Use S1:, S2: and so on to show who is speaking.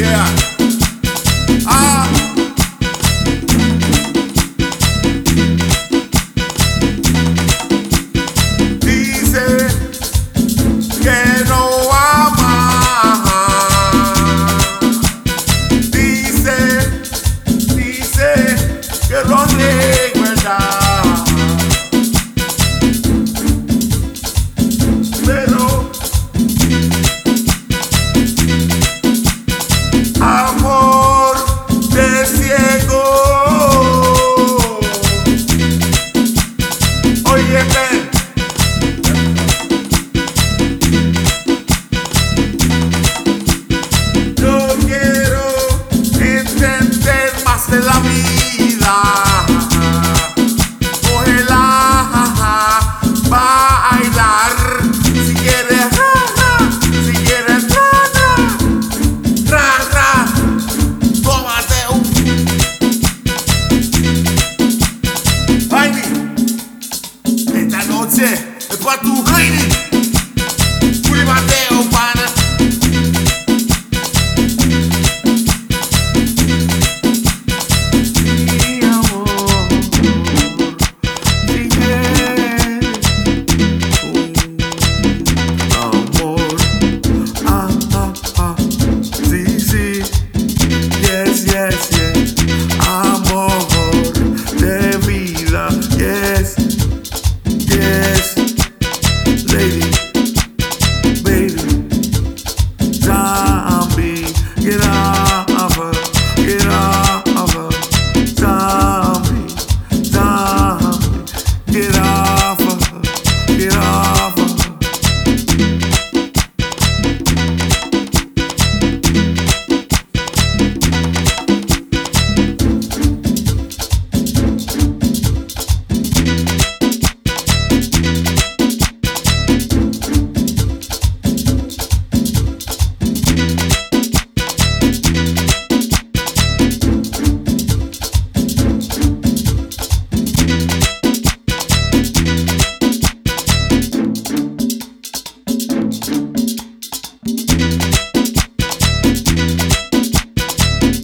S1: Yeah. Ah. Dice que no ama. Dice, dice que lo niega. Montaigne, et pas tout griner. yes, baby, zombie, get out. her, get her, zombie, zombie, get.